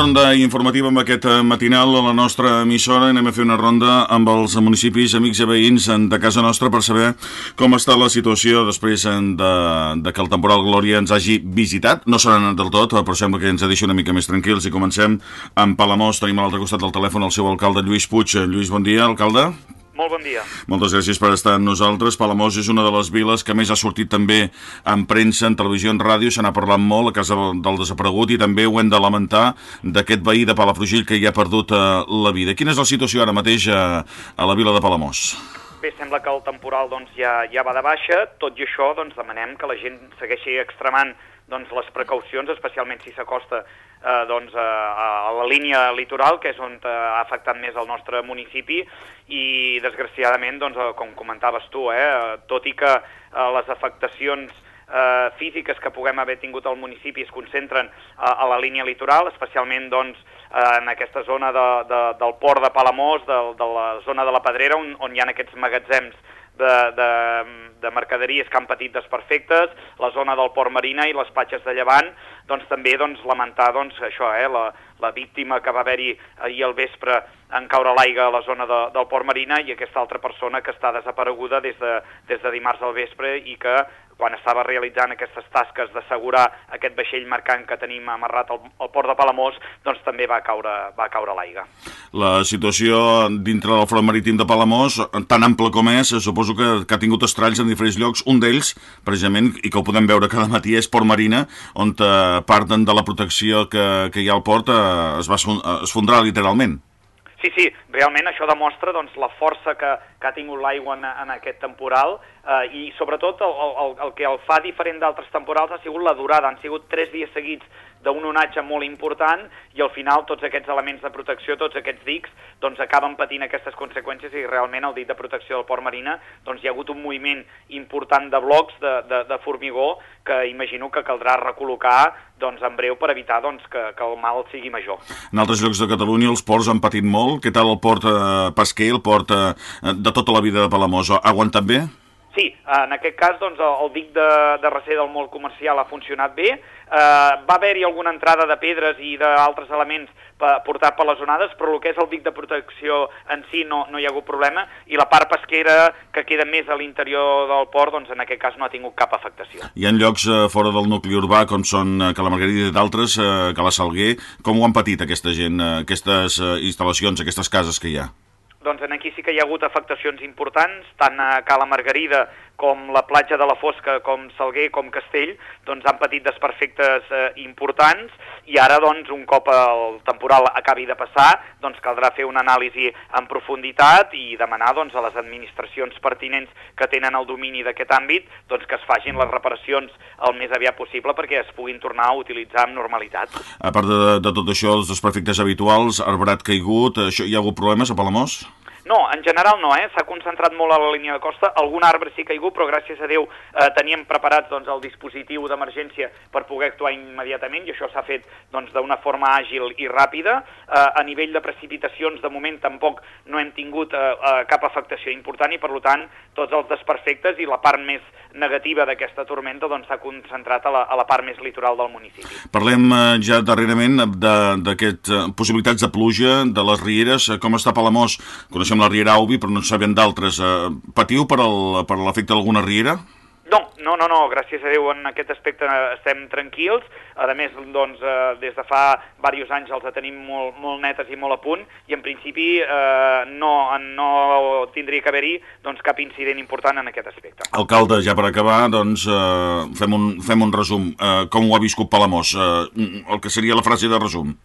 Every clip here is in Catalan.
Ronda informativa amb aquest eh, matinal a la nostra emissora. Anem a fer una ronda amb els municipis, amics i veïns de casa nostra per saber com està la situació després eh, de, de que el temporal Glòria ens hagi visitat. No seran del tot, però sembla que ens ha deixat una mica més tranquils i comencem amb Palamós. Tenim a l'altre costat del telèfon el seu alcalde Lluís Puig. Lluís, bon dia, alcalde. Molt bon dia. Moltes gràcies per estar amb nosaltres. Palamós és una de les viles que més ha sortit també en premsa, en televisió, en ràdio. Se n'ha parlat molt a casa del desaparegut i també ho hem de lamentar d'aquest veí de Palafrugell que hi ha perdut eh, la vida. Quina és la situació ara mateix a, a la vila de Palamós? Bé, sembla que el temporal doncs, ja, ja va de baixa, tot i això doncs, demanem que la gent segueixi extremant doncs, les precaucions, especialment si s'acosta eh, doncs, a, a la línia litoral, que és on eh, ha afectat més el nostre municipi, i desgraciadament, doncs, eh, com comentaves tu, eh, tot i que eh, les afectacions eh, físiques que puguem haver tingut al municipi es concentren a, a la línia litoral, especialment doncs, en aquesta zona de, de, del port de Palamós, de, de la zona de la Pedrera, on, on hi ha aquests magatzems de, de, de mercaderies que han patit desperfectes, la zona del Port Marina i les platges de Llevant, doncs també doncs, lamentar doncs, això, eh, la, la víctima que va haver-hi ahir al vespre en caure l'aigua a la zona de, del Port Marina i aquesta altra persona que està desapareguda des de, des de dimarts al vespre i que quan estava realitzant aquestes tasques d'assegurar aquest vaixell mercant que tenim amarrat al, al port de Palamós, doncs també va caure, va caure l'aigua. La situació dintre del front marítim de Palamós, tan ample com és, suposo que, que ha tingut estralls en diferents llocs. Un d'ells, precisament, i que ho podem veure cada matí, és Port Marina, on eh, parten de la protecció que, que hi ha al port eh, es va esfondrar literalment. Sí, sí, realment això demostra doncs, la força que, que ha tingut l'aigua en, en aquest temporal eh, i sobretot el, el, el que el fa diferent d'altres temporals ha sigut la durada. Han sigut tres dies seguits d'un onatge molt important i al final tots aquests elements de protecció, tots aquests dics, doncs acaben patint aquestes conseqüències i realment el dic de protecció del port marina doncs hi ha hagut un moviment important de blocs de, de, de formigó que imagino que caldrà recol·locar doncs, en breu per evitar doncs, que, que el mal sigui major. En altres llocs de Catalunya els ports han patit molt. Què tal el port eh, pesquer, el port eh, de tota la vida de Palamós? Ha aguantat bé? Sí, en aquest cas doncs, el dic de, de recer del molt comercial ha funcionat bé, eh, va haver-hi alguna entrada de pedres i d'altres elements portat per les onades, però el que és el dic de protecció en si no, no hi ha hagut problema, i la part pesquera que queda més a l'interior del port, doncs en aquest cas no ha tingut cap afectació. Hi ha llocs eh, fora del nucli urbà, com són eh, que la Margarida i d'altres, eh, que la Salguer, com ho han patit aquesta gent, eh, aquestes eh, instal·lacions, aquestes cases que hi ha? Doncs en aquí sí que hi ha hagut afectacions importants, tant a Cala Margarida com la platja de la Fosca, com Salguer, com Castell, doncs han patit desperfectes eh, importants i ara, doncs, un cop el temporal acabi de passar, doncs caldrà fer una anàlisi en profunditat i demanar doncs, a les administracions pertinents que tenen el domini d'aquest àmbit doncs, que es facin les reparacions el més aviat possible perquè es puguin tornar a utilitzar amb normalitat. A part de, de tot això, els desperfectes habituals, arbrat caigut, això, hi ha hagut problemes a Palamós? No, en general no, eh? s'ha concentrat molt a la línia de costa, algun arbre sí que ha caigut, però gràcies a Déu eh, teníem preparats doncs, el dispositiu d'emergència per poder actuar immediatament i això s'ha fet doncs, d'una doncs, forma àgil i ràpida. Eh, a nivell de precipitacions, de moment tampoc no hem tingut eh, eh, cap afectació important i per tant tots els desperfectes i la part més negativa d'aquesta tormenta s'ha doncs, concentrat a la, a la part més litoral del municipi. Parlem eh, ja darrerament d'aquestes eh, possibilitats de pluja, de les rieres, com està Palamós? Coneixem la Riera Aubi, però no sabem d'altres. Eh, patiu per l'efecte d'alguna riera? No, no, no, no, gràcies a Déu en aquest aspecte estem tranquils, a més, doncs, eh, des de fa diversos anys els tenim molt, molt netes i molt a punt, i en principi eh, no, no tindria que haver-hi doncs, cap incident important en aquest aspecte. Alcalde, ja per acabar, doncs, eh, fem, un, fem un resum. Eh, com ho ha viscut Palamós? Eh, el que seria la frase de resum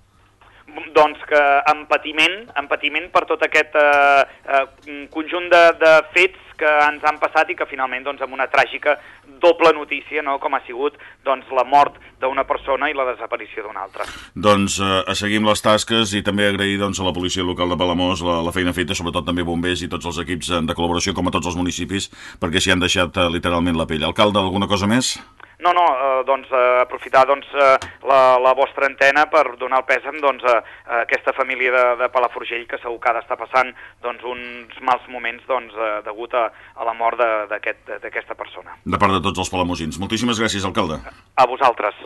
doncs que en patiment, en patiment per tot aquest eh, eh, conjunt de, de fets que ens han passat i que finalment doncs, amb una tràgica doble notícia, no? com ha sigut doncs, la mort d'una persona i la desaparició d'una altra. Doncs eh, a seguir les tasques i també agrair doncs, a la policia local de Palamós la, la feina feta, sobretot també bombers i tots els equips de col·laboració, com a tots els municipis, perquè s'hi han deixat eh, literalment la pell. Alcalde, alguna cosa més? No, no, eh, doncs eh, aprofitar doncs, eh, la, la vostra antena per donar el pèsam doncs, a, a aquesta família de, de Palafrugell que segur que ha d'estar passant doncs, uns mals moments doncs, eh, degut a, a la mort d'aquesta aquest, persona. De part de tots els palamosins. Moltíssimes gràcies, alcalde. A vosaltres.